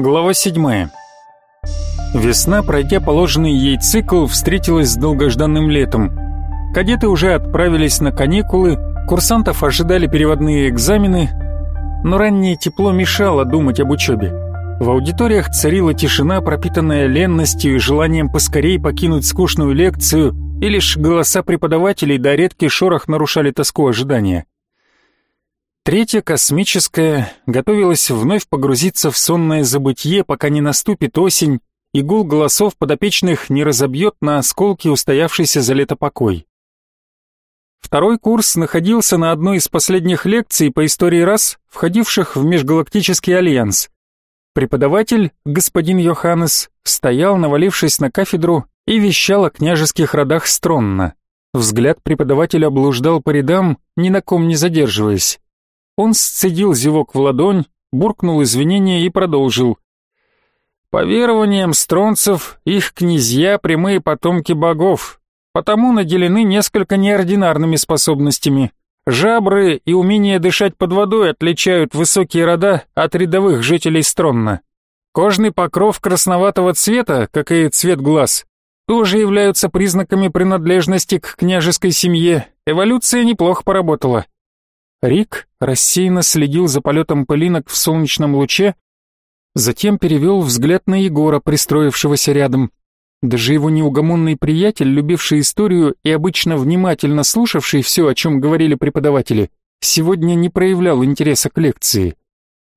Глава 7. Весна, пройдя положенный ей цикл, встретилась с долгожданным летом. Кадеты уже отправились на каникулы, курсантов ожидали переводные экзамены, но раннее тепло мешало думать об учебе. В аудиториях царила тишина, пропитанная ленностью и желанием поскорей покинуть скучную лекцию, и лишь голоса преподавателей да редкий шорох нарушали тоску ожидания. Третья космическая готовилась вновь погрузиться в сонное забытье, пока не наступит осень, и гул голосов подопечных не разобьет на осколки устоявшийся за лето покой. Второй курс находился на одной из последних лекций по истории рас, входивших в Межгалактический альянс. Преподаватель, господин Йоханнес, стоял, навалившись на кафедру, и вещал о княжеских родах стронно. Взгляд преподавателя блуждал по рядам, ни на ком не задерживаясь. Он сцедил зевок в ладонь, буркнул извинения и продолжил. По верованиям стронцев, их князья — прямые потомки богов, потому наделены несколько неординарными способностями. Жабры и умение дышать под водой отличают высокие рода от рядовых жителей Стронна. Кожный покров красноватого цвета, как и цвет глаз, тоже являются признаками принадлежности к княжеской семье. Эволюция неплохо поработала. Рик рассеянно следил за полетом пылинок в солнечном луче, затем перевел взгляд на Егора, пристроившегося рядом. Даже его неугомонный приятель, любивший историю и обычно внимательно слушавший все, о чем говорили преподаватели, сегодня не проявлял интереса к лекции.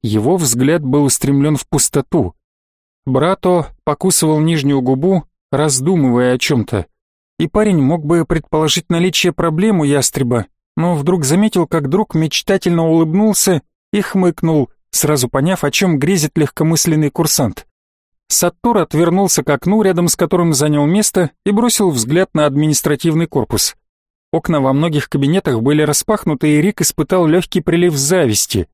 Его взгляд был устремлен в пустоту. Брато покусывал нижнюю губу, раздумывая о чем-то. И парень мог бы предположить наличие проблем у ястреба, но вдруг заметил, как друг мечтательно улыбнулся и хмыкнул, сразу поняв, о чем грезит легкомысленный курсант. Саттор отвернулся к окну, рядом с которым занял место, и бросил взгляд на административный корпус. Окна во многих кабинетах были распахнуты, и Рик испытал легкий прилив зависти.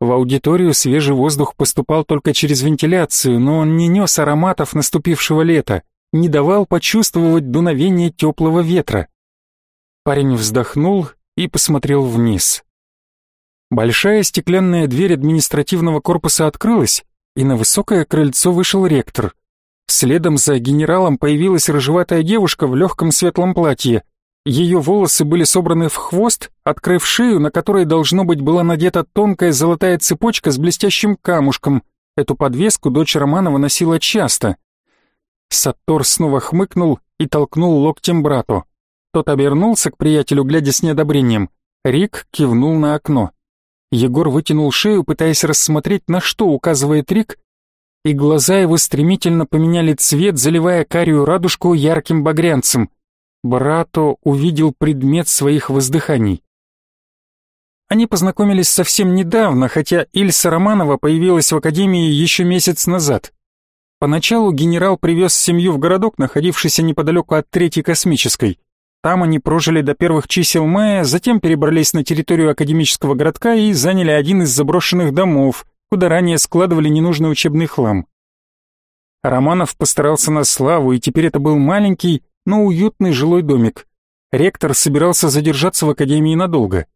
В аудиторию свежий воздух поступал только через вентиляцию, но он не нес ароматов наступившего лета, не давал почувствовать дуновение теплого ветра. Парень вздохнул и посмотрел вниз. Большая стеклянная дверь административного корпуса открылась, и на высокое крыльцо вышел ректор. Следом за генералом появилась рыжеватая девушка в легком светлом платье. Ее волосы были собраны в хвост, открыв шею, на которой, должно быть, была надета тонкая золотая цепочка с блестящим камушком. Эту подвеску дочь Романова носила часто. Саттор снова хмыкнул и толкнул локтем брату. Тот обернулся к приятелю, глядя с неодобрением. Рик кивнул на окно. Егор вытянул шею, пытаясь рассмотреть, на что указывает Рик, и глаза его стремительно поменяли цвет, заливая карию радужку ярким багрянцем. Брато увидел предмет своих воздыханий. Они познакомились совсем недавно, хотя Ильса Романова появилась в академии еще месяц назад. Поначалу генерал привез семью в городок, находившийся неподалеку от Третьей космической. Там они прожили до первых чисел мая, затем перебрались на территорию академического городка и заняли один из заброшенных домов, куда ранее складывали ненужный учебный хлам. Романов постарался на славу, и теперь это был маленький, но уютный жилой домик. Ректор собирался задержаться в академии надолго.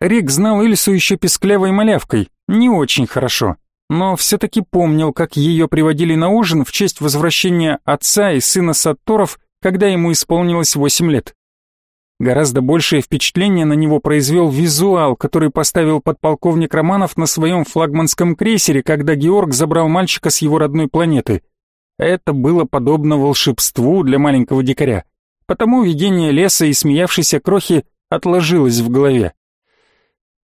Рик знал Ильсу еще песклявой малявкой, не очень хорошо, но все-таки помнил, как ее приводили на ужин в честь возвращения отца и сына Сатторов, когда ему исполнилось восемь лет. Гораздо большее впечатление на него произвел визуал, который поставил подполковник Романов на своем флагманском крейсере, когда Георг забрал мальчика с его родной планеты. Это было подобно волшебству для маленького дикаря. Потому видение леса и смеявшейся крохи отложилось в голове.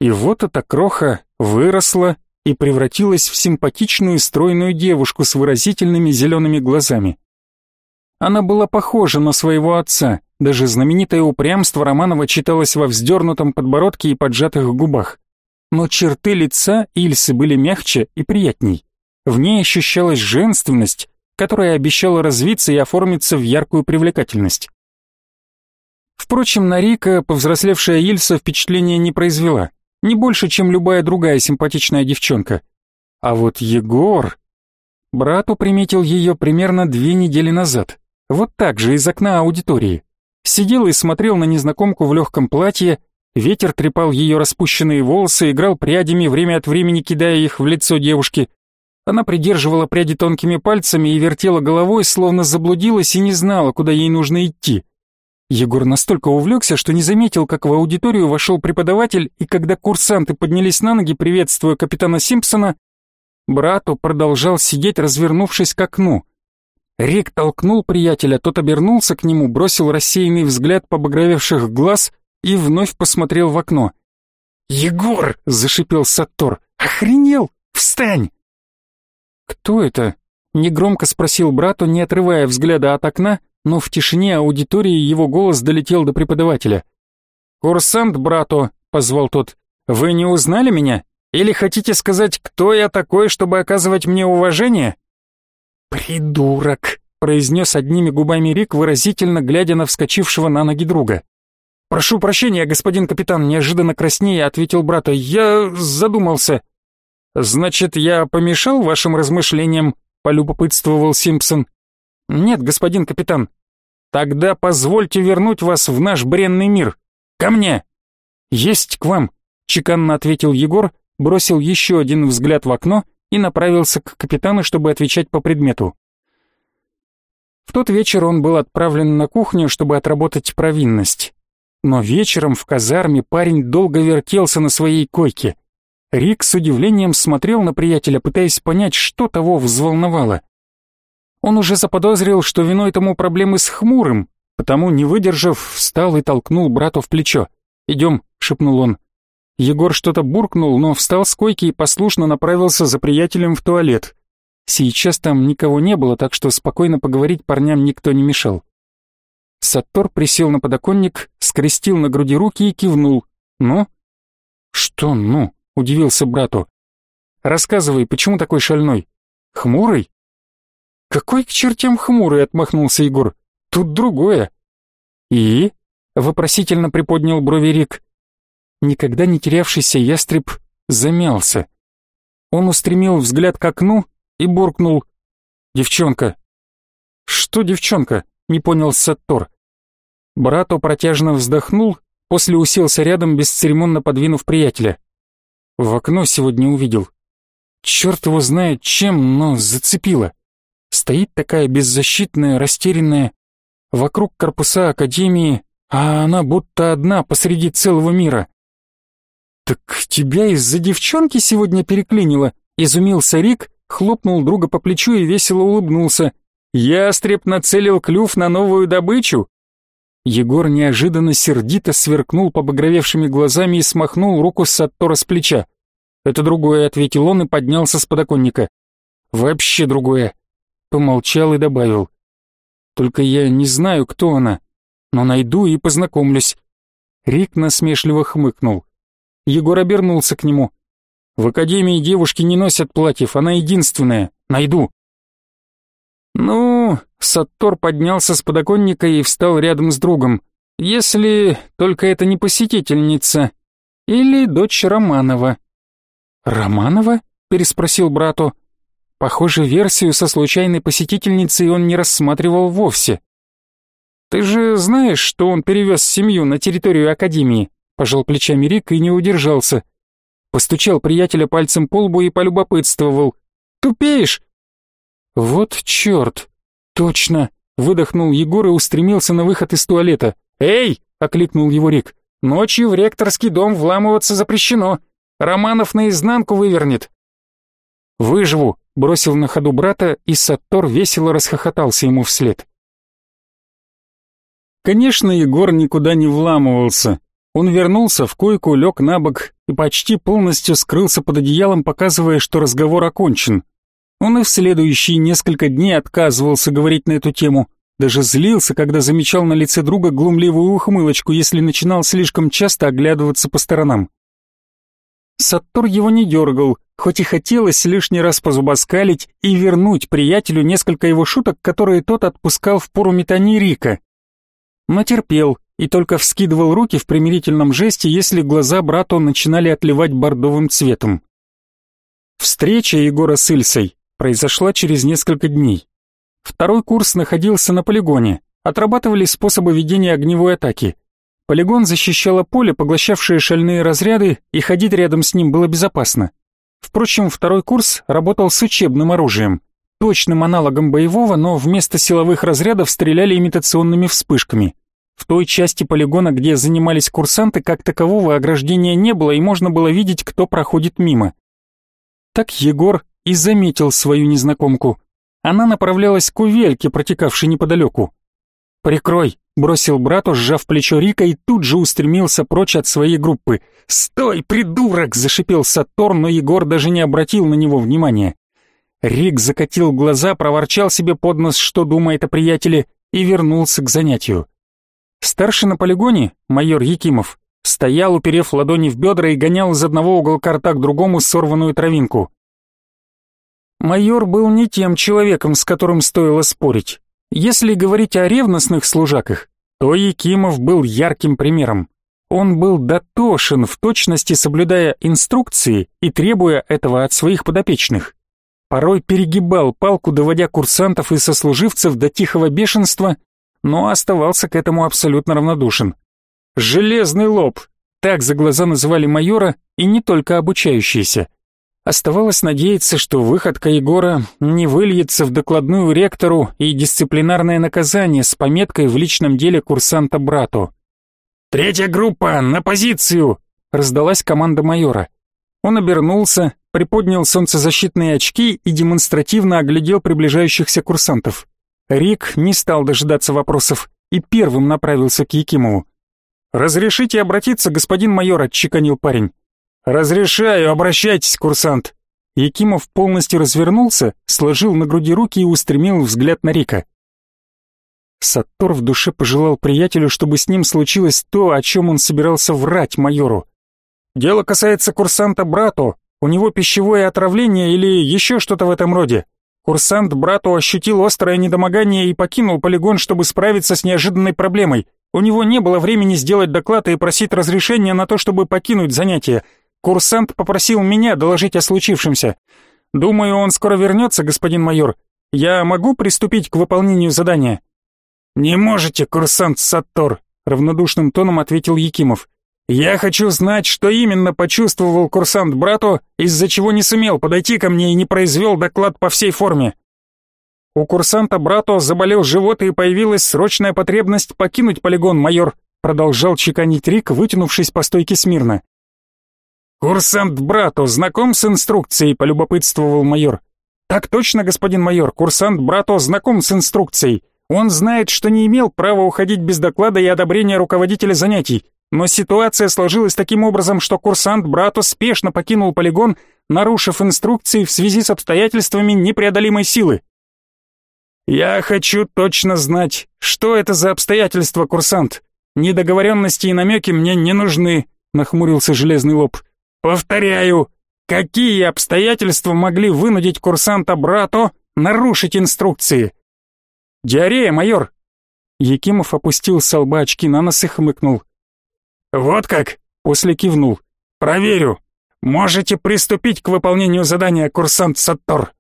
И вот эта кроха выросла и превратилась в симпатичную стройную девушку с выразительными зелеными глазами. Она была похожа на своего отца — даже знаменитое упрямство Романова читалось во вздернутом подбородке и поджатых губах. Но черты лица Ильсы были мягче и приятней. В ней ощущалась женственность, которая обещала развиться и оформиться в яркую привлекательность. Впрочем, на Рика повзрослевшая Ильса впечатления не произвела, не больше, чем любая другая симпатичная девчонка. А вот Егор... Брату приметил ее примерно две недели назад, вот так же из окна аудитории. Сидел и смотрел на незнакомку в легком платье, ветер трепал ее распущенные волосы, играл прядями, время от времени кидая их в лицо девушки. Она придерживала пряди тонкими пальцами и вертела головой, словно заблудилась и не знала, куда ей нужно идти. Егор настолько увлекся, что не заметил, как в аудиторию вошел преподаватель, и когда курсанты поднялись на ноги, приветствуя капитана Симпсона, брату продолжал сидеть, развернувшись к окну. Рик толкнул приятеля, тот обернулся к нему, бросил рассеянный взгляд побагровевших глаз и вновь посмотрел в окно. «Егор!» — зашипел Саттор. «Охренел! Встань!» «Кто это?» — негромко спросил брату, не отрывая взгляда от окна, но в тишине аудитории его голос долетел до преподавателя. «Курсант, брато!» — позвал тот. «Вы не узнали меня? Или хотите сказать, кто я такой, чтобы оказывать мне уважение?» «Придурок!» — произнес одними губами Рик, выразительно глядя на вскочившего на ноги друга. «Прошу прощения, господин капитан», — неожиданно краснее ответил брата. «Я задумался». «Значит, я помешал вашим размышлениям?» — полюбопытствовал Симпсон. «Нет, господин капитан». «Тогда позвольте вернуть вас в наш бренный мир. Ко мне!» «Есть к вам», — чеканно ответил Егор, бросил еще один взгляд в окно и направился к капитану, чтобы отвечать по предмету. В тот вечер он был отправлен на кухню, чтобы отработать провинность. Но вечером в казарме парень долго вертелся на своей койке. Рик с удивлением смотрел на приятеля, пытаясь понять, что того взволновало. Он уже заподозрил, что виной тому проблемы с хмурым, потому, не выдержав, встал и толкнул брату в плечо. «Идем», — шепнул он. Егор что-то буркнул, но встал с койки и послушно направился за приятелем в туалет. Сейчас там никого не было, так что спокойно поговорить парням никто не мешал. Саттор присел на подоконник, скрестил на груди руки и кивнул. «Ну?» «Что «ну?» — удивился брату. «Рассказывай, почему такой шальной? Хмурый?» «Какой к чертям хмурый?» — отмахнулся Егор. «Тут другое». «И?» — вопросительно приподнял брови Рик. Никогда не терявшийся ястреб замялся. Он устремил взгляд к окну и буркнул. «Девчонка». «Что девчонка?» не понял Саттор. Брато протяжно вздохнул, после уселся рядом, бесцеремонно подвинув приятеля. В окно сегодня увидел. Черт его знает чем, но зацепило. Стоит такая беззащитная, растерянная, вокруг корпуса Академии, а она будто одна посреди целого мира. «Так тебя из-за девчонки сегодня переклинило?» — изумился Рик, хлопнул друга по плечу и весело улыбнулся. Ястреб нацелил клюв на новую добычу? Егор неожиданно сердито сверкнул побагровевшими глазами и смахнул руку Саттора с плеча. «Это другое», — ответил он и поднялся с подоконника. «Вообще другое». Помолчал и добавил. «Только я не знаю, кто она, но найду и познакомлюсь». Рик насмешливо хмыкнул. Егор обернулся к нему. «В академии девушки не носят платьев, она единственная. Найду». «Ну...» — Саттор поднялся с подоконника и встал рядом с другом. «Если только это не посетительница. Или дочь Романова». «Романова?» — переспросил брату. Похоже, версию со случайной посетительницей он не рассматривал вовсе. «Ты же знаешь, что он перевез семью на территорию Академии?» Пожал плечами Рик и не удержался. Постучал приятеля пальцем по лбу и полюбопытствовал. «Тупеешь? «Вот черт! Точно!» — выдохнул Егор и устремился на выход из туалета. «Эй!» — окликнул его Рик. «Ночью в ректорский дом вламываться запрещено. Романов наизнанку вывернет». «Выживу!» — бросил на ходу брата, и Саттор весело расхохотался ему вслед. Конечно, Егор никуда не вламывался. Он вернулся в койку, лег на бок и почти полностью скрылся под одеялом, показывая, что разговор окончен. Он и в следующие несколько дней отказывался говорить на эту тему, даже злился, когда замечал на лице друга глумливую ухмылочку, если начинал слишком часто оглядываться по сторонам. Саттор его не дергал, хоть и хотелось лишний раз позубоскалить и вернуть приятелю несколько его шуток, которые тот отпускал в пору метаний Рика. Но терпел и только вскидывал руки в примирительном жесте, если глаза брату начинали отливать бордовым цветом. Встреча Егора с Ильсой произошла через несколько дней. Второй курс находился на полигоне, отрабатывали способы ведения огневой атаки. Полигон защищало поле, поглощавшее шальные разряды, и ходить рядом с ним было безопасно. Впрочем, второй курс работал с учебным оружием, точным аналогом боевого, но вместо силовых разрядов стреляли имитационными вспышками. В той части полигона, где занимались курсанты, как такового ограждения не было, и можно было видеть, кто проходит мимо. Так Егор и заметил свою незнакомку. Она направлялась к увельке, протекавшей неподалеку. «Прикрой!» — бросил брату, сжав плечо Рика, и тут же устремился прочь от своей группы. «Стой, придурок!» — зашипел Сатурн, но Егор даже не обратил на него внимания. Рик закатил глаза, проворчал себе под нос, что думает о приятеле, и вернулся к занятию. Старший на полигоне, майор Якимов, стоял, уперев ладони в бедра и гонял из одного уголка рта к другому сорванную травинку. Майор был не тем человеком, с которым стоило спорить. Если говорить о ревностных служаках, то Якимов был ярким примером. Он был дотошен, в точности соблюдая инструкции и требуя этого от своих подопечных. Порой перегибал палку, доводя курсантов и сослуживцев до тихого бешенства но оставался к этому абсолютно равнодушен. «Железный лоб!» Так за глаза называли майора и не только обучающиеся. Оставалось надеяться, что выходка Егора не выльется в докладную ректору и дисциплинарное наказание с пометкой в личном деле курсанта брату. «Третья группа, на позицию!» — раздалась команда майора. Он обернулся, приподнял солнцезащитные очки и демонстративно оглядел приближающихся курсантов. Рик не стал дожидаться вопросов и первым направился к Якимову. «Разрешите обратиться, господин майор», — отчеканил парень. «Разрешаю, обращайтесь, курсант». Якимов полностью развернулся, сложил на груди руки и устремил взгляд на Рика. Саттор в душе пожелал приятелю, чтобы с ним случилось то, о чем он собирался врать майору. «Дело касается курсанта Брату, у него пищевое отравление или еще что-то в этом роде. Курсант брату ощутил острое недомогание и покинул полигон, чтобы справиться с неожиданной проблемой. У него не было времени сделать доклад и просить разрешения на то, чтобы покинуть занятие. Курсант попросил меня доложить о случившемся. Думаю, он скоро вернется, господин майор. Я могу приступить к выполнению задания? Не можете, курсант Саттор, равнодушным тоном ответил Якимов. Я хочу знать, что именно почувствовал курсант брату, из-за чего не сумел подойти ко мне и не произвел доклад по всей форме. У курсанта брату заболел живот и появилась срочная потребность покинуть полигон, майор, продолжал чеканить Рик, вытянувшись по стойке смирно. Курсант брату знаком с инструкцией, полюбопытствовал майор. Так точно, господин майор, курсант брату знаком с инструкцией. Он знает, что не имел права уходить без доклада и одобрения руководителя занятий. Но ситуация сложилась таким образом, что курсант Брато спешно покинул полигон, нарушив инструкции в связи с обстоятельствами непреодолимой силы. «Я хочу точно знать, что это за обстоятельства, курсант. Недоговоренности и намеки мне не нужны», — нахмурился железный лоб. «Повторяю, какие обстоятельства могли вынудить курсанта Брато нарушить инструкции?» «Диарея, майор!» Якимов опустил с лба очки на нос и хмыкнул. «Вот как?» — после кивнул. «Проверю. Можете приступить к выполнению задания, курсант Саттор».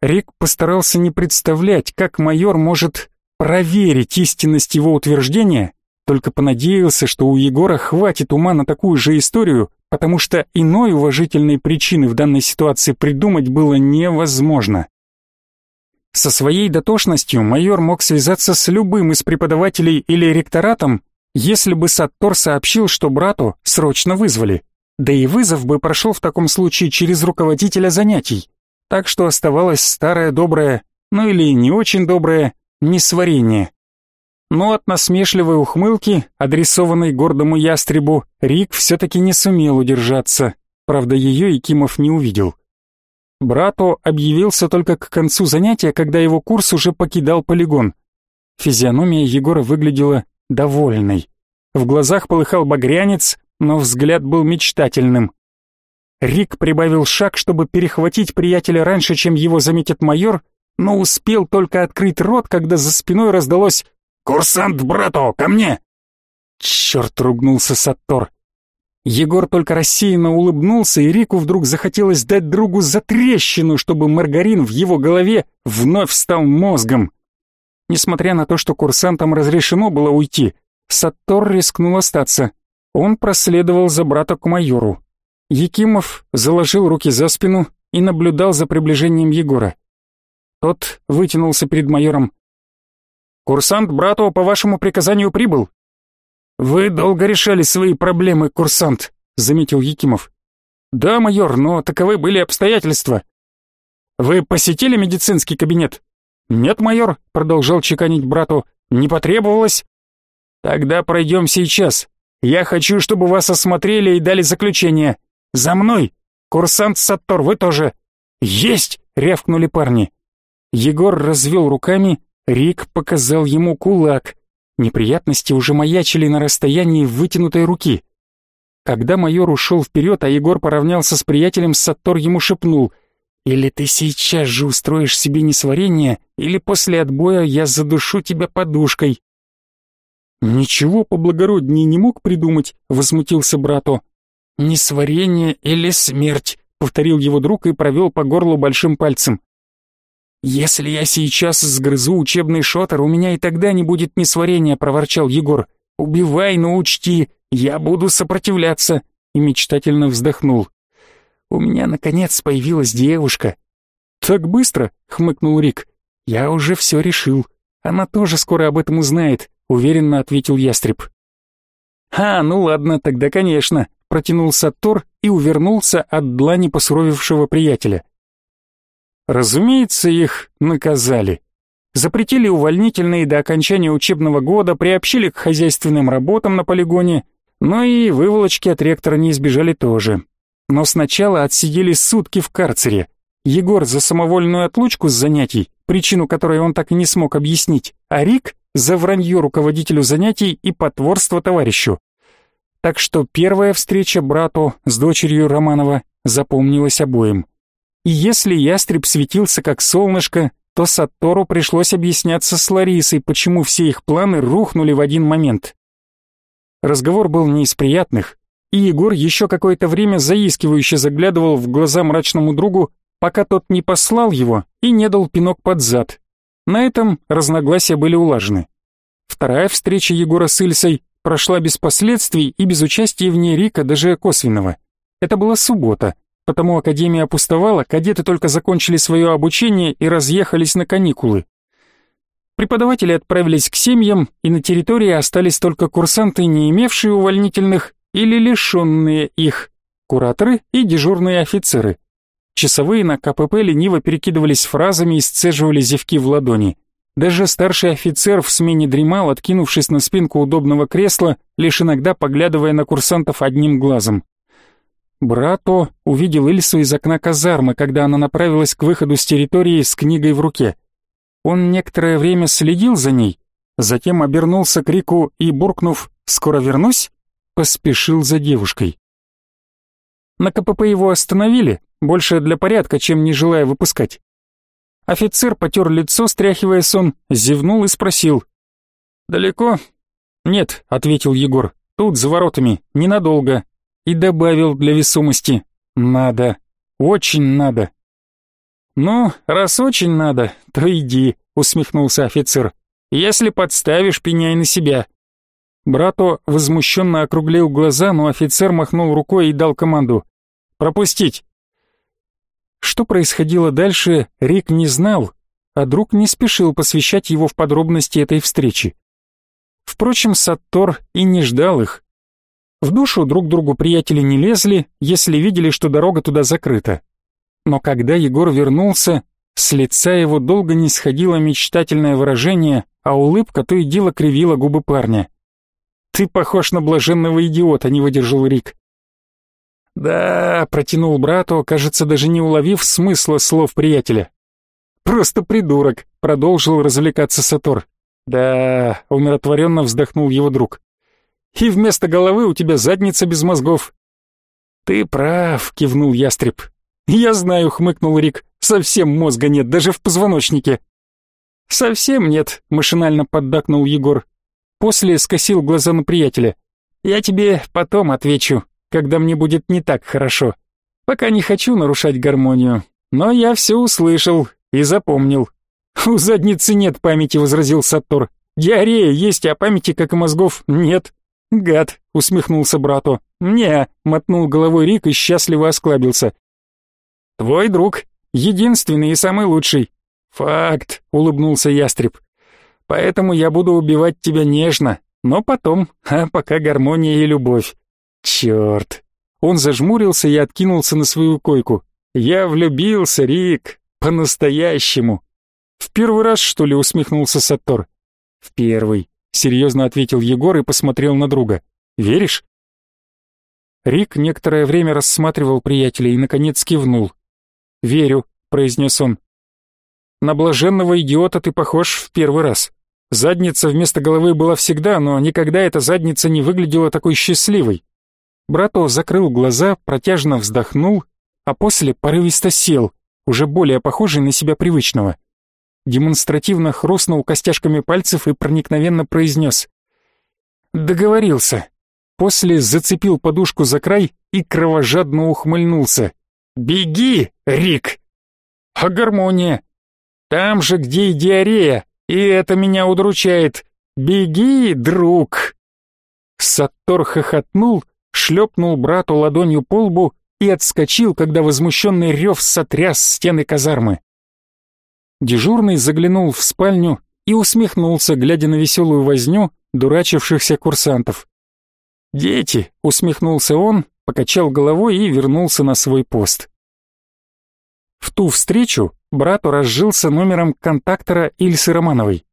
Рик постарался не представлять, как майор может проверить истинность его утверждения, только понадеялся, что у Егора хватит ума на такую же историю, потому что иной уважительной причины в данной ситуации придумать было невозможно. Со своей дотошностью майор мог связаться с любым из преподавателей или ректоратом если бы Саттор сообщил, что брату срочно вызвали. Да и вызов бы прошел в таком случае через руководителя занятий. Так что оставалось старое доброе, ну или не очень доброе, несварение. Но от насмешливой ухмылки, адресованной гордому ястребу, Рик все-таки не сумел удержаться. Правда, ее Якимов не увидел. Брату объявился только к концу занятия, когда его курс уже покидал полигон. Физиономия Егора выглядела довольный. В глазах полыхал багрянец, но взгляд был мечтательным. Рик прибавил шаг, чтобы перехватить приятеля раньше, чем его заметит майор, но успел только открыть рот, когда за спиной раздалось «Курсант, брато, ко мне!» Черт, ругнулся Саттор. Егор только рассеянно улыбнулся, и Рику вдруг захотелось дать другу затрещину, чтобы маргарин в его голове вновь стал мозгом. Несмотря на то, что курсантам разрешено было уйти, Саттор рискнул остаться. Он проследовал за брата к майору. Якимов заложил руки за спину и наблюдал за приближением Егора. Тот вытянулся перед майором. «Курсант брату по вашему приказанию прибыл». «Вы долго решали свои проблемы, курсант», — заметил Якимов. «Да, майор, но таковы были обстоятельства». «Вы посетили медицинский кабинет?» «Нет, майор», — продолжал чеканить брату, — «не потребовалось». «Тогда пройдем сейчас. Я хочу, чтобы вас осмотрели и дали заключение. За мной! Курсант Саттор, вы тоже!» «Есть!» — рявкнули парни. Егор развел руками, Рик показал ему кулак. Неприятности уже маячили на расстоянии вытянутой руки. Когда майор ушел вперед, а Егор поравнялся с приятелем, Саттор ему шепнул «Или ты сейчас же устроишь себе несварение, или после отбоя я задушу тебя подушкой». «Ничего поблагороднее не мог придумать», — возмутился брату. «Несварение или смерть», — повторил его друг и провел по горлу большим пальцем. «Если я сейчас сгрызу учебный шотер, у меня и тогда не будет несварения», — проворчал Егор. «Убивай, но учти, я буду сопротивляться», — и мечтательно вздохнул. «У меня, наконец, появилась девушка». «Так быстро?» — хмыкнул Рик. «Я уже все решил. Она тоже скоро об этом узнает уверенно ответил ястреб. «А, ну ладно, тогда конечно», — протянул Саттор и увернулся от длани посуровевшего приятеля. Разумеется, их наказали. Запретили увольнительные до окончания учебного года, приобщили к хозяйственным работам на полигоне, но и выволочки от ректора не избежали тоже. Но сначала отсидели сутки в карцере. Егор за самовольную отлучку с занятий, причину которой он так и не смог объяснить, а Рик за вранье руководителю занятий и потворство товарищу. Так что первая встреча брату с дочерью Романова запомнилась обоим. И если ястреб светился как солнышко, то Саттору пришлось объясняться с Ларисой, почему все их планы рухнули в один момент. Разговор был не из приятных, и Егор еще какое-то время заискивающе заглядывал в глаза мрачному другу, пока тот не послал его и не дал пинок под зад, на этом разногласия были улажены. Вторая встреча Егора с Ильсой прошла без последствий и без участия в ней Рика даже косвенного. Это была суббота, потому Академия опустовала, кадеты только закончили свое обучение и разъехались на каникулы. Преподаватели отправились к семьям, и на территории остались только курсанты, не имевшие увольнительных или лишенные их, кураторы и дежурные офицеры. Часовые на КПП лениво перекидывались фразами и сцеживали зевки в ладони. Даже старший офицер в смене дремал, откинувшись на спинку удобного кресла, лишь иногда поглядывая на курсантов одним глазом. Брато увидел Ильсу из окна казармы, когда она направилась к выходу с территории с книгой в руке. Он некоторое время следил за ней, затем обернулся к Рику и, буркнув «Скоро вернусь», поспешил за девушкой. На КПП его остановили, больше для порядка, чем не желая выпускать. Офицер потер лицо, стряхивая сон, зевнул и спросил. «Далеко?» «Нет», — ответил Егор, — «тут, за воротами, ненадолго». И добавил для весомости. «Надо, очень надо». «Ну, раз очень надо, то иди», — усмехнулся офицер. «Если подставишь, пеняй на себя». Брату возмущенно округлил глаза, но офицер махнул рукой и дал команду. «Пропустить!» Что происходило дальше, Рик не знал, а друг не спешил посвящать его в подробности этой встречи. Впрочем, Саттор и не ждал их. В душу друг другу приятели не лезли, если видели, что дорога туда закрыта. Но когда Егор вернулся, с лица его долго не сходило мечтательное выражение, а улыбка то и дело кривила губы парня. «Ты похож на блаженного идиота», — не выдержал Рик. «Да», — протянул брату, кажется, даже не уловив смысла слов приятеля. «Просто придурок», — продолжил развлекаться Сатор. «Да», — умиротворенно вздохнул его друг. «И вместо головы у тебя задница без мозгов». «Ты прав», — кивнул ястреб. «Я знаю», — хмыкнул Рик. «Совсем мозга нет, даже в позвоночнике». «Совсем нет», — машинально поддакнул Егор. После скосил глаза на приятеля. «Я тебе потом отвечу» когда мне будет не так хорошо. Пока не хочу нарушать гармонию, но я все услышал и запомнил. «У задницы нет памяти», — возразил Саттор. «Диарея есть, а памяти, как и мозгов, нет. «Гад!» — усмехнулся брату. «Не!» — мотнул головой Рик и счастливо осклабился. «Твой друг. Единственный и самый лучший». «Факт!» — улыбнулся ястреб. «Поэтому я буду убивать тебя нежно, но потом, а пока гармония и любовь». «Черт!» Он зажмурился и откинулся на свою койку. «Я влюбился, Рик, по-настоящему!» «В первый раз, что ли?» — усмехнулся Саттор. «В первый», — серьезно ответил Егор и посмотрел на друга. «Веришь?» Рик некоторое время рассматривал приятеля и, наконец, кивнул. «Верю», — произнес он. «На блаженного идиота ты похож в первый раз. Задница вместо головы была всегда, но никогда эта задница не выглядела такой счастливой». Брато закрыл глаза, протяжно вздохнул, а после порывисто сел, уже более похожий на себя привычного демонстративно хрустнул костяшками пальцев и проникновенно произнес. «Договорился». После зацепил подушку за край и кровожадно ухмыльнулся. «Беги, Рик!» «А гармония?» «Там же, где и диарея, и это меня удручает. Беги, друг!» Саттор хохотнул, шлепнул брату ладонью по лбу и отскочил, когда возмущенный рев сотряс стены казармы. Дежурный заглянул в спальню и усмехнулся, глядя на веселую возню дурачившихся курсантов. «Дети!» — усмехнулся он, покачал головой и вернулся на свой пост. В ту встречу брату разжился номером контактора Ильсы Романовой.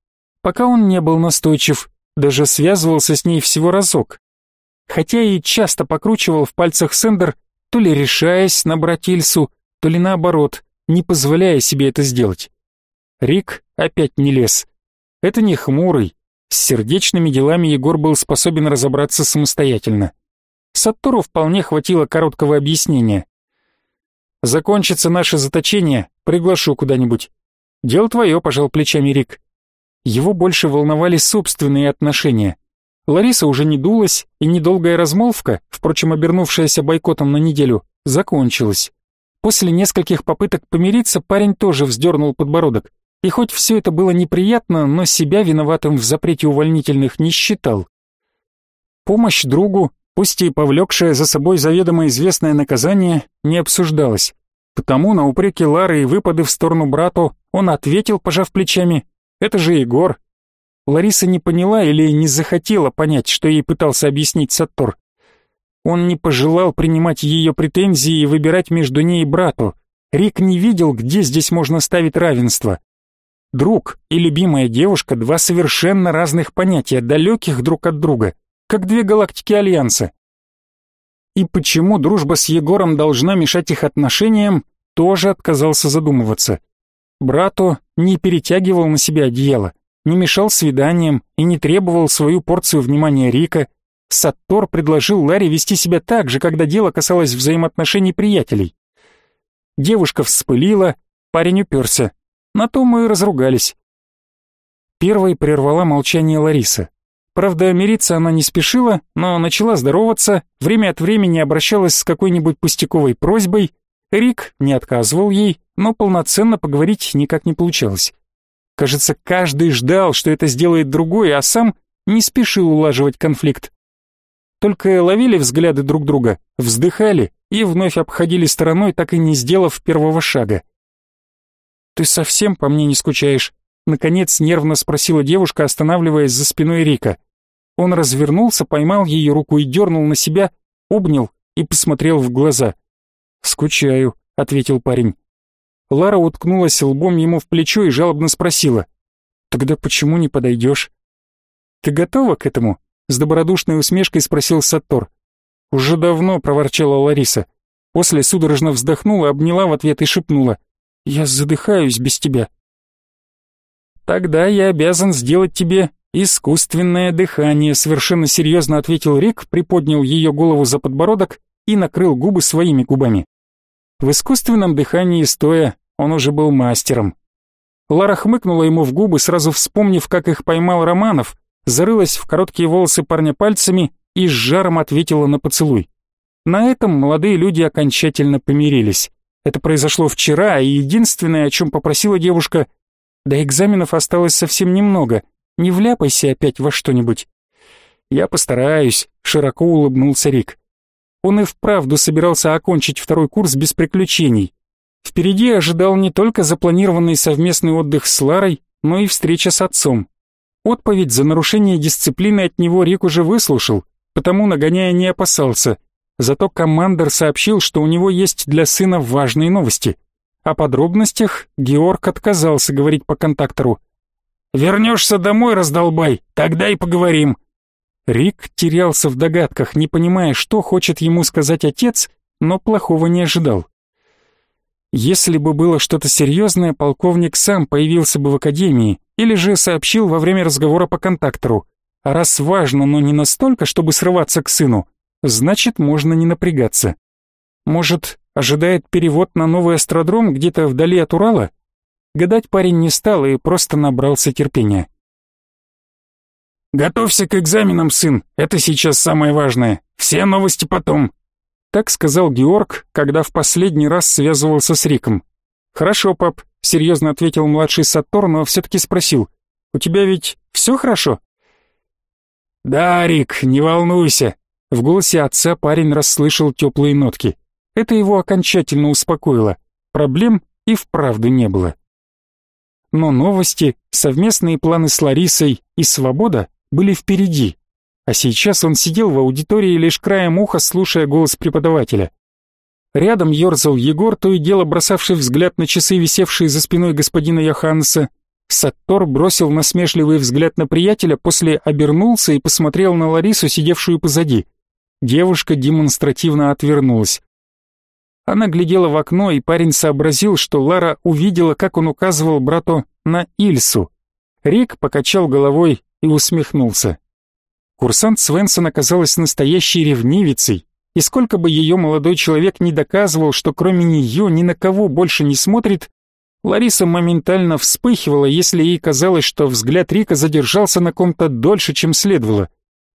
Пока он не был настойчив, даже связывался с ней всего разок. Хотя и часто покручивал в пальцах сендер, то ли решаясь набрать Ильсу, то ли наоборот, не позволяя себе это сделать. Рик опять не лез. Это не хмурый. С сердечными делами Егор был способен разобраться самостоятельно. Саттору вполне хватило короткого объяснения. «Закончится наше заточение, приглашу куда-нибудь». «Дело твое», — пожал плечами Рик. Его больше волновали собственные отношения. Лариса уже не дулась, и недолгая размолвка, впрочем, обернувшаяся бойкотом на неделю, закончилась. После нескольких попыток помириться парень тоже вздернул подбородок. И хоть все это было неприятно, но себя виноватым в запрете увольнительных не считал. Помощь другу, пусть и повлекшая за собой заведомо известное наказание, не обсуждалась. Потому на упреки Лары и выпады в сторону брату он ответил, пожав плечами, «Это же Егор». Лариса не поняла или не захотела понять, что ей пытался объяснить Саттор. Он не пожелал принимать ее претензии и выбирать между ней и брату. Рик не видел, где здесь можно ставить равенство. Друг и любимая девушка — два совершенно разных понятия, далеких друг от друга, как две галактики Альянса. И почему дружба с Егором должна мешать их отношениям, тоже отказался задумываться. Брату не перетягивал на себя одеяло, не мешал свиданиям и не требовал свою порцию внимания Рика. Саттор предложил Ларе вести себя так же, когда дело касалось взаимоотношений приятелей. Девушка вспылила, парень уперся. На то мы и разругались. Первой прервала молчание Лариса. Правда, мириться она не спешила, но начала здороваться, время от времени обращалась с какой-нибудь пустяковой просьбой. Рик не отказывал ей, но полноценно поговорить никак не получалось. Кажется, каждый ждал, что это сделает другой, а сам не спешил улаживать конфликт. Только ловили взгляды друг друга, вздыхали и вновь обходили стороной, так и не сделав первого шага. «Ты совсем по мне не скучаешь?» Наконец нервно спросила девушка, останавливаясь за спиной Рика. Он развернулся, поймал ее руку и дернул на себя, обнял и посмотрел в глаза. «Скучаю», — ответил парень. Лара уткнулась лбом ему в плечо и жалобно спросила. «Тогда почему не подойдешь?» «Ты готова к этому?» — с добродушной усмешкой спросил Саттор. «Уже давно», — проворчала Лариса. После судорожно вздохнула, обняла в ответ и шепнула. Я задыхаюсь без тебя. Тогда я обязан сделать тебе искусственное дыхание, совершенно серьезно ответил Рик, приподнял ее голову за подбородок и накрыл губы своими губами. В искусственном дыхании стоя он уже был мастером. Лара хмыкнула ему в губы, сразу вспомнив, как их поймал Романов, зарылась в короткие волосы парня пальцами и с жаром ответила на поцелуй. На этом молодые люди окончательно помирились. Это произошло вчера, и единственное, о чем попросила девушка, до экзаменов осталось совсем немного, не вляпайся опять во что-нибудь. «Я постараюсь», — широко улыбнулся Рик. Он и вправду собирался окончить второй курс без приключений. Впереди ожидал не только запланированный совместный отдых с Ларой, но и встреча с отцом. Отповедь за нарушение дисциплины от него Рик уже выслушал, потому нагоняя не опасался. Зато командор сообщил, что у него есть для сына важные новости. О подробностях Георг отказался говорить по контактору. «Вернешься домой, раздолбай, тогда и поговорим». Рик терялся в догадках, не понимая, что хочет ему сказать отец, но плохого не ожидал. Если бы было что-то серьезное, полковник сам появился бы в академии или же сообщил во время разговора по контактору. А раз важно, но не настолько, чтобы срываться к сыну, значит, можно не напрягаться. Может, ожидает перевод на новый астродром где-то вдали от Урала? Гадать парень не стал и просто набрался терпения. «Готовься к экзаменам, сын, это сейчас самое важное. Все новости потом», так сказал Георг, когда в последний раз связывался с Риком. «Хорошо, пап», — серьезно ответил младший Саттор, но все-таки спросил. «У тебя ведь все хорошо?» «Да, Рик, не волнуйся». В голосе отца парень расслышал теплые нотки. Это его окончательно успокоило. Проблем и вправду не было. Но новости, совместные планы с Ларисой и свобода были впереди. А сейчас он сидел в аудитории лишь краем уха, слушая голос преподавателя. Рядом ерзал Егор, то и дело бросавший взгляд на часы, висевшие за спиной господина Йоханнеса. Саттор бросил насмешливый взгляд на приятеля, после обернулся и посмотрел на Ларису, сидевшую позади. Девушка демонстративно отвернулась. Она глядела в окно, и парень сообразил, что Лара увидела, как он указывал брату на Ильсу. Рик покачал головой и усмехнулся. Курсант Свенсон оказалась настоящей ревнивицей, и сколько бы ее молодой человек не доказывал, что кроме нее ни на кого больше не смотрит, Лариса моментально вспыхивала, если ей казалось, что взгляд Рика задержался на ком-то дольше, чем следовало.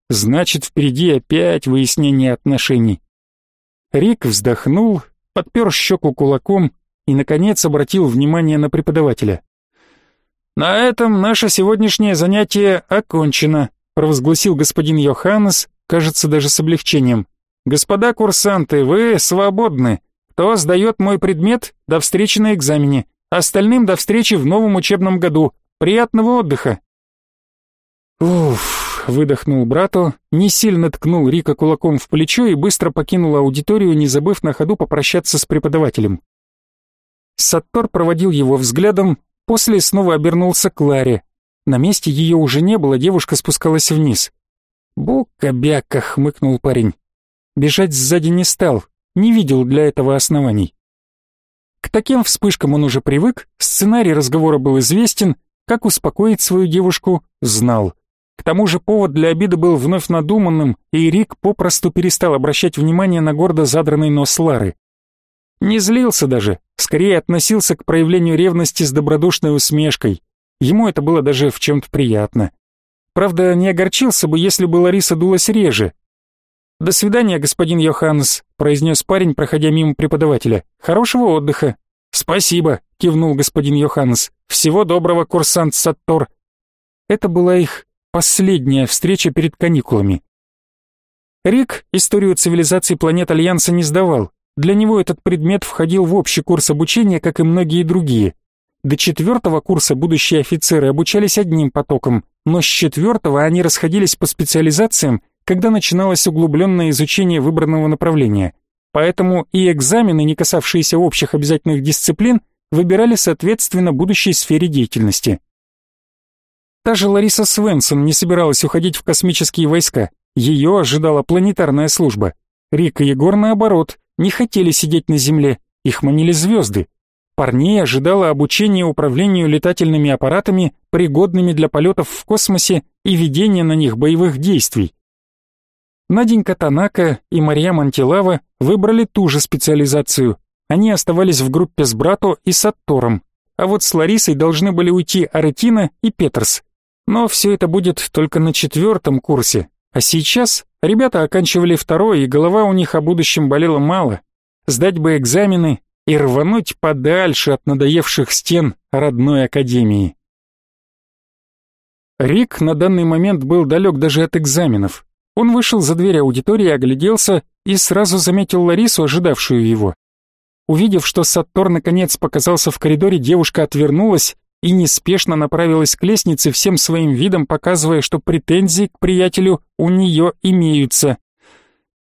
Значит, впереди опять выяснение отношений. Рик вздохнул, подпер щеку кулаком и, наконец, обратил внимание на преподавателя. «На этом наше сегодняшнее занятие окончено», провозгласил господин Йоханнес, кажется, даже с облегчением. «Господа курсанты, вы свободны. Кто сдает мой предмет, до встречи на экзамене. Остальным до встречи в новом учебном году. Приятного отдыха!» «Уф!» — выдохнул брату, не сильно ткнул Рика кулаком в плечо и быстро покинул аудиторию, не забыв на ходу попрощаться с преподавателем. Саттор проводил его взглядом, после снова обернулся к Ларе, на месте ее уже не было, девушка спускалась вниз. «Бука-бяка», — хмыкнул парень. Бежать сзади не стал, не видел для этого оснований. К таким вспышкам он уже привык, сценарий разговора был известен, как успокоить свою девушку, знал. К тому же повод для обиды был вновь надуманным, и Рик попросту перестал обращать внимание на гордо задранный нос Лары. Не злился даже, скорее относился к проявлению ревности с добродушной усмешкой. Ему это было даже в чем-то приятно. Правда, не огорчился бы, если бы Лариса дулась реже. «До свидания, господин Йоханнес», — произнес парень, проходя мимо преподавателя. «Хорошего отдыха». «Спасибо», — кивнул господин Йоханнес. «Всего доброго, курсант Саттор». Это была их последняя встреча перед каникулами. Рик историю цивилизации планет Альянса не сдавал. Для него этот предмет входил в общий курс обучения, как и многие другие. До четвертого курса будущие офицеры обучались одним потоком, но с четвертого они расходились по специализациям, когда начиналось углубленное изучение выбранного направления. Поэтому и экзамены, не касавшиеся общих обязательных дисциплин, выбирали соответственно будущей сфере деятельности. Та же Лариса Свенсон не собиралась уходить в космические войска, ее ожидала планетарная служба. Рик и Егор, наоборот, не хотели сидеть на Земле, их манили звезды. Парней ожидало обучение управлению летательными аппаратами, пригодными для полетов в космосе и ведения на них боевых действий. Наденька Танака и Мария Антилава выбрали ту же специализацию. Они оставались в группе с Брато и Саттором, а вот с Ларисой должны были уйти Аретина и Петерс. Но все это будет только на четвертом курсе, а сейчас ребята оканчивали второй, и голова у них о будущем болела мало. Сдать бы экзамены и рвануть подальше от надоевших стен родной академии. Рик на данный момент был далек даже от экзаменов. Он вышел за дверь аудитории, огляделся и сразу заметил Ларису, ожидавшую его. Увидев, что Саттор наконец показался в коридоре, девушка отвернулась и неспешно направилась к лестнице, всем своим видом показывая, что претензии к приятелю у нее имеются.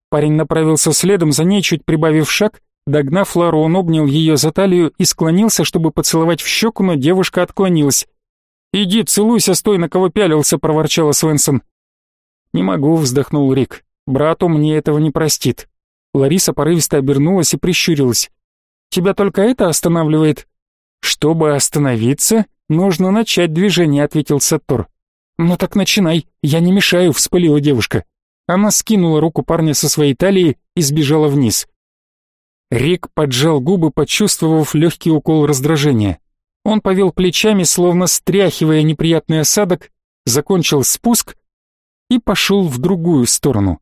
Парень направился следом за ней, чуть прибавив шаг, догнав Лару, он обнял ее за талию и склонился, чтобы поцеловать в щеку, но девушка отклонилась. «Иди, целуйся с той, на кого пялился», — проворчала Свенсон. «Не могу», — вздохнул Рик. «Брату мне этого не простит». Лариса порывисто обернулась и прищурилась. «Тебя только это останавливает?» «Чтобы остановиться, нужно начать движение», — ответил Саттор. «Ну так начинай, я не мешаю», — вспылила девушка. Она скинула руку парня со своей талии и сбежала вниз. Рик поджал губы, почувствовав легкий укол раздражения. Он повел плечами, словно стряхивая неприятный осадок, закончил спуск и пошел в другую сторону.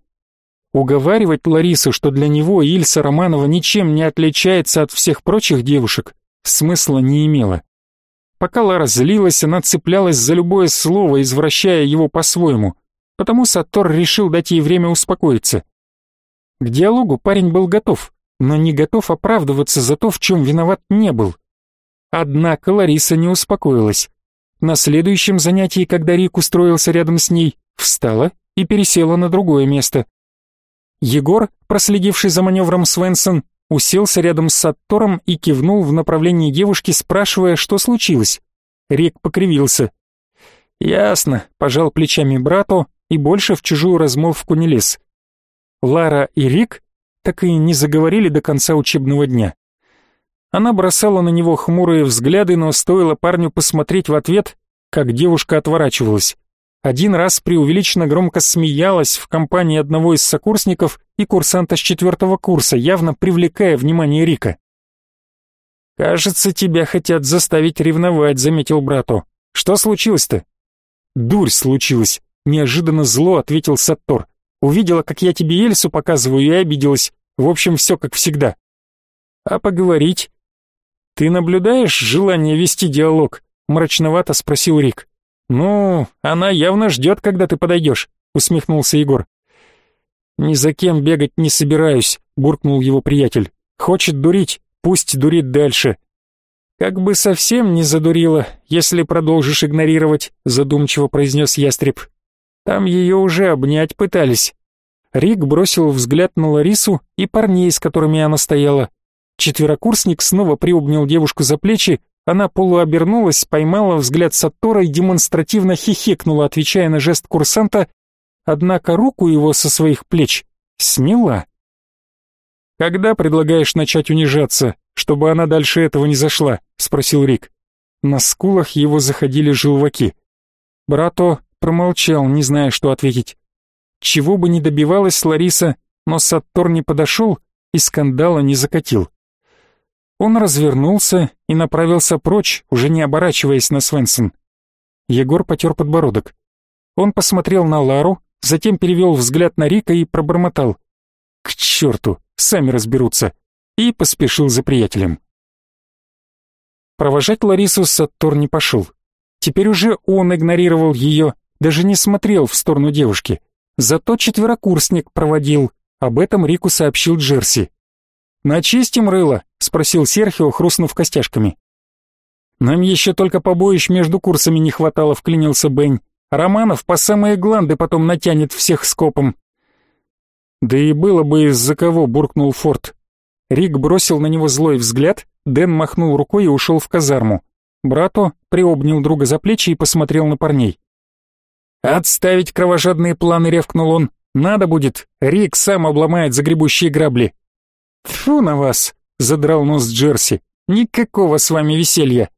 Уговаривать Ларису, что для него Ильса Романова ничем не отличается от всех прочих девушек, смысла не имело. Пока Лара злилась, она цеплялась за любое слово, извращая его по-своему, потому Сатор решил дать ей время успокоиться. К диалогу парень был готов, но не готов оправдываться за то, в чем виноват не был. Однако Лариса не успокоилась. На следующем занятии, когда Рик устроился рядом с ней, встала и пересела на другое место. Егор, проследивший за маневром Свенсон, уселся рядом с Саттором и кивнул в направлении девушки, спрашивая, что случилось. Рик покривился. «Ясно», — пожал плечами брату и больше в чужую размолвку не лез. Лара и Рик так и не заговорили до конца учебного дня. Она бросала на него хмурые взгляды, но стоило парню посмотреть в ответ, как девушка отворачивалась. Один раз преувеличенно громко смеялась в компании одного из сокурсников и курсанта с четвертого курса, явно привлекая внимание Рика. «Кажется, тебя хотят заставить ревновать», — заметил брату. «Что случилось-то?» «Дурь случилась», — неожиданно зло ответил Саттор. «Увидела, как я тебе Эльсу показываю, и обиделась. В общем, все как всегда». «А поговорить?» «Ты наблюдаешь желание вести диалог?» — мрачновато спросил Рик. «Ну, она явно ждет, когда ты подойдешь», — усмехнулся Егор. «Ни за кем бегать не собираюсь», — буркнул его приятель. «Хочет дурить, пусть дурит дальше». «Как бы совсем не задурила, если продолжишь игнорировать», — задумчиво произнес ястреб. «Там ее уже обнять пытались». Рик бросил взгляд на Ларису и парней, с которыми она стояла. Четверокурсник снова приобнял девушку за плечи, она полуобернулась, поймала взгляд Саттора и демонстративно хихикнула, отвечая на жест курсанта, однако руку его со своих плеч сняла. «Когда предлагаешь начать унижаться, чтобы она дальше этого не зашла?» — спросил Рик. На скулах его заходили желваки. Брато промолчал, не зная, что ответить. Чего бы ни добивалась Лариса, но Саттор не подошел и скандала не закатил. Он развернулся и направился прочь, уже не оборачиваясь на Свенсон. Егор потер подбородок. Он посмотрел на Лару, затем перевел взгляд на Рика и пробормотал. «К черту, сами разберутся!» и поспешил за приятелем. Провожать Ларису Саттор не пошел. Теперь уже он игнорировал ее, даже не смотрел в сторону девушки. Зато четверокурсник проводил, об этом Рику сообщил Джерси. «Начистим рыло?» — спросил Серхио, хрустнув костяшками. «Нам еще только побоищ между курсами не хватало», — вклинился Бень. «Романов по самые гланды потом натянет всех скопом». «Да и было бы из-за кого», — буркнул Форд. Рик бросил на него злой взгляд, Дэн махнул рукой и ушел в казарму. Брато приобнял друга за плечи и посмотрел на парней. «Отставить кровожадные планы», — ревкнул он. «Надо будет, Рик сам обломает загребущие грабли». «Тьфу на вас!» — задрал нос Джерси. «Никакого с вами веселья!»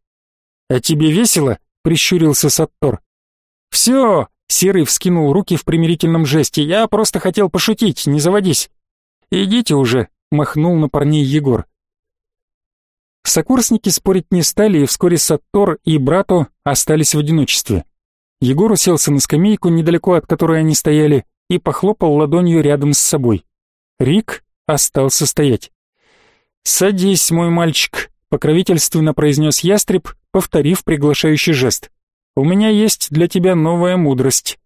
«А тебе весело?» — прищурился Саттор. «Все!» — Серый вскинул руки в примирительном жесте. «Я просто хотел пошутить, не заводись!» «Идите уже!» — махнул на парней Егор. Сокурсники спорить не стали, и вскоре Саттор и Брато остались в одиночестве. Егор уселся на скамейку, недалеко от которой они стояли, и похлопал ладонью рядом с собой. Рик остался стоять. «Садись, мой мальчик», — покровительственно произнес ястреб, повторив приглашающий жест. у меня есть для тебя новая мудрость».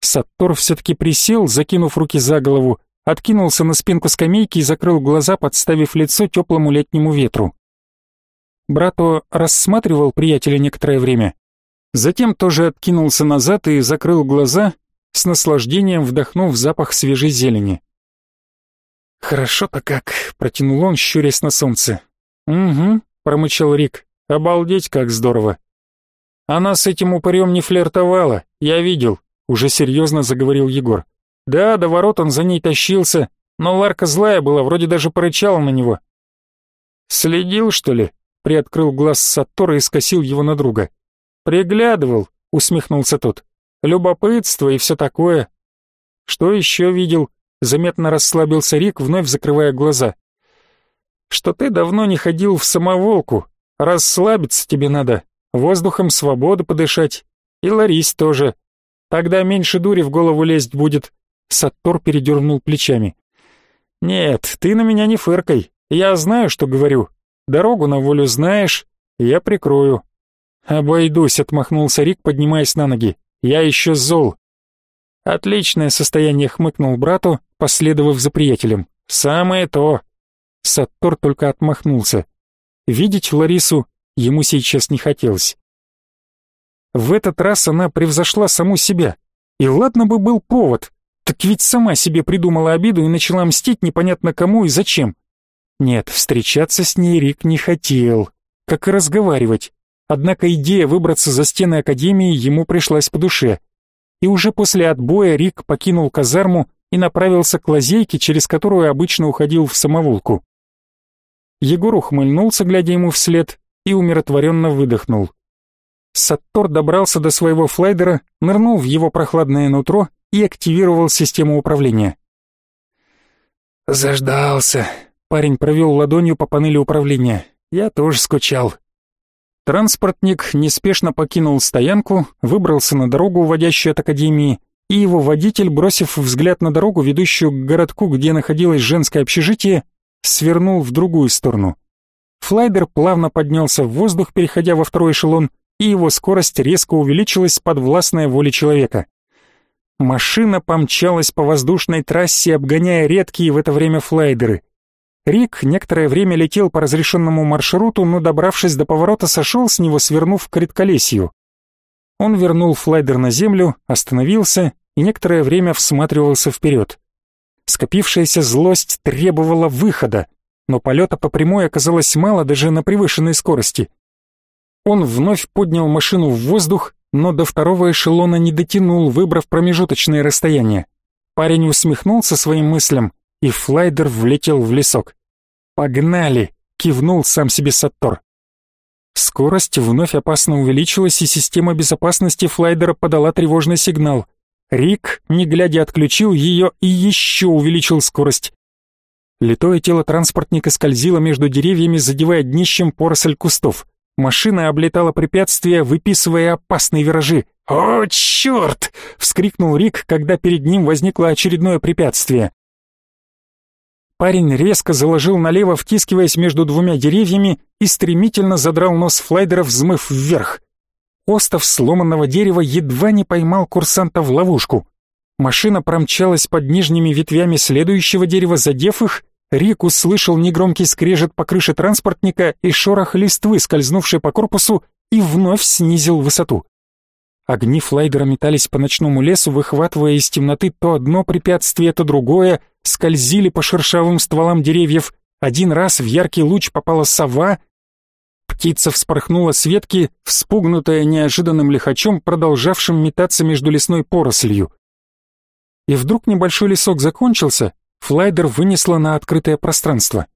Саттор все-таки присел, закинув руки за голову, откинулся на спинку скамейки и закрыл глаза, подставив лицо теплому летнему ветру. Брато рассматривал приятеля некоторое время, затем тоже откинулся назад и закрыл глаза, с наслаждением вдохнув запах свежей зелени. «Хорошо-то как», — протянул он, щурясь на солнце. «Угу», — промычал Рик, — «обалдеть, как здорово». «Она с этим упырем не флиртовала, я видел», — уже серьезно заговорил Егор. «Да, до ворот он за ней тащился, но Ларка злая была, вроде даже порычала на него». «Следил, что ли?» — приоткрыл глаз Саттора и скосил его на друга. «Приглядывал», — усмехнулся тот. «Любопытство и все такое». «Что еще видел?» Заметно расслабился Рик, вновь закрывая глаза. «Что ты давно не ходил в самоволку. Расслабиться тебе надо, воздухом свободы подышать. И Ларис тоже. Тогда меньше дури в голову лезть будет». Саттор передернул плечами. «Нет, ты на меня не фыркай. Я знаю, что говорю. Дорогу на волю знаешь, я прикрою». «Обойдусь», — отмахнулся Рик, поднимаясь на ноги. «Я еще зол». «Отличное состояние», — хмыкнул брату, последовав за приятелем. «Самое то!» Саттор только отмахнулся. Видеть Ларису ему сейчас не хотелось. В этот раз она превзошла саму себя. И ладно бы был повод, так ведь сама себе придумала обиду и начала мстить непонятно кому и зачем. Нет, встречаться с ней Рик не хотел, как и разговаривать. Однако идея выбраться за стены Академии ему пришлась по душе. И уже после отбоя Рик покинул казарму и направился к лазейке, через которую обычно уходил в самоволку. Егор ухмыльнулся, глядя ему вслед, и умиротворенно выдохнул. Саттор добрался до своего флайдера, нырнул в его прохладное нутро и активировал систему управления. «Заждался», — парень провел ладонью по панели управления. «Я тоже скучал». Транспортник неспешно покинул стоянку, выбрался на дорогу, уводящую от Академии, и его водитель, бросив взгляд на дорогу, ведущую к городку, где находилось женское общежитие, свернул в другую сторону. Флайдер плавно поднялся в воздух, переходя во второй эшелон, и его скорость резко увеличилась под властной волей человека. Машина помчалась по воздушной трассе, обгоняя редкие в это время флайдеры. Рик некоторое время летел по разрешенному маршруту, но, добравшись до поворота, сошел с него, свернув к редколесью. Он вернул флайдер на землю, остановился и некоторое время всматривался вперед. Скопившаяся злость требовала выхода, но полета по прямой оказалось мало даже на превышенной скорости. Он вновь поднял машину в воздух, но до второго эшелона не дотянул, выбрав промежуточное расстояние. Парень усмехнулся своим мыслям, и флайдер влетел в лесок. «Погнали!» — кивнул сам себе Саттор. Скорость вновь опасно увеличилась, и система безопасности флайдера подала тревожный сигнал. Рик, не глядя, отключил ее и еще увеличил скорость. Литое тело транспортника скользило между деревьями, задевая днищем поросль кустов. Машина облетала препятствия, выписывая опасные виражи. «О, черт!» — вскрикнул Рик, когда перед ним возникло очередное препятствие. Парень резко заложил налево, втискиваясь между двумя деревьями и стремительно задрал нос флайдера, взмыв вверх. Остов сломанного дерева едва не поймал курсанта в ловушку. Машина промчалась под нижними ветвями следующего дерева, задев их. Рик услышал негромкий скрежет по крыше транспортника и шорох листвы, скользнувшей по корпусу, и вновь снизил высоту. Огни флайдера метались по ночному лесу, выхватывая из темноты то одно препятствие, то другое, скользили по шершавым стволам деревьев. Один раз в яркий луч попала сова. Птица вспорхнула с ветки, вспугнутая неожиданным лихачом, продолжавшим метаться между лесной порослью. И вдруг небольшой лесок закончился, флайдер вынесло на открытое пространство.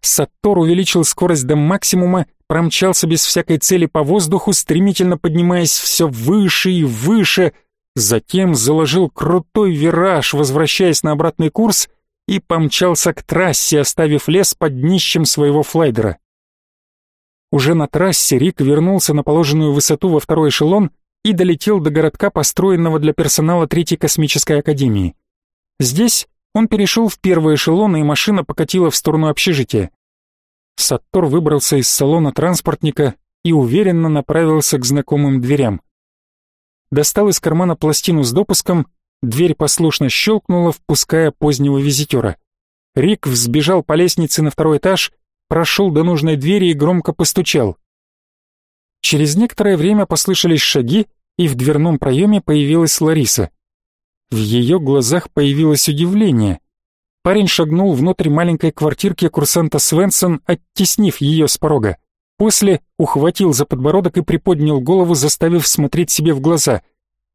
Саттор увеличил скорость до максимума, промчался без всякой цели по воздуху, стремительно поднимаясь все выше и выше, затем заложил крутой вираж, возвращаясь на обратный курс, и помчался к трассе, оставив лес под днищем своего флайдера. Уже на трассе Рик вернулся на положенную высоту во второй эшелон и долетел до городка, построенного для персонала Третьей космической академии. Здесь он перешел в первый эшелон, и машина покатила в сторону общежития. Саттор выбрался из салона транспортника, и уверенно направился к знакомым дверям. Достал из кармана пластину с допуском, дверь послушно щелкнула, впуская позднего визитера. Рик взбежал по лестнице на второй этаж, прошел до нужной двери и громко постучал. Через некоторое время послышались шаги, и в дверном проеме появилась Лариса. В ее глазах появилось удивление. Парень шагнул внутрь маленькой квартирки курсанта Свенсон, оттеснив ее с порога. После ухватил за подбородок и приподнял голову, заставив смотреть себе в глаза.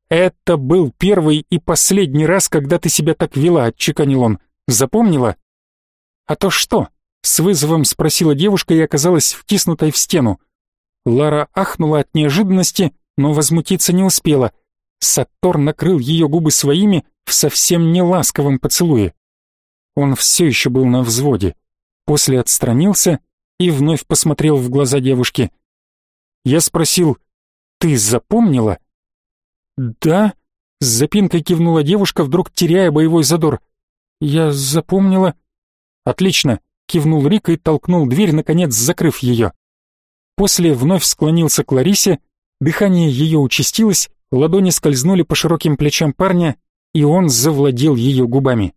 «Это был первый и последний раз, когда ты себя так вела», — отчеканил он. «Запомнила?» «А то что?» — с вызовом спросила девушка и оказалась втиснутой в стену. Лара ахнула от неожиданности, но возмутиться не успела. Саттор накрыл ее губы своими в совсем не ласковом поцелуе. Он все еще был на взводе. После отстранился и вновь посмотрел в глаза девушки. Я спросил, «Ты запомнила?» «Да», — с запинкой кивнула девушка, вдруг теряя боевой задор. «Я запомнила». «Отлично», — кивнул Рик и толкнул дверь, наконец закрыв ее. После вновь склонился к Ларисе, дыхание ее участилось, ладони скользнули по широким плечам парня, и он завладел ее губами.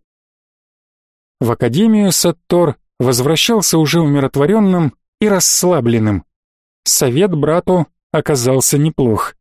В академию Саттор возвращался уже умиротворенным и расслабленным. Совет брату оказался неплох.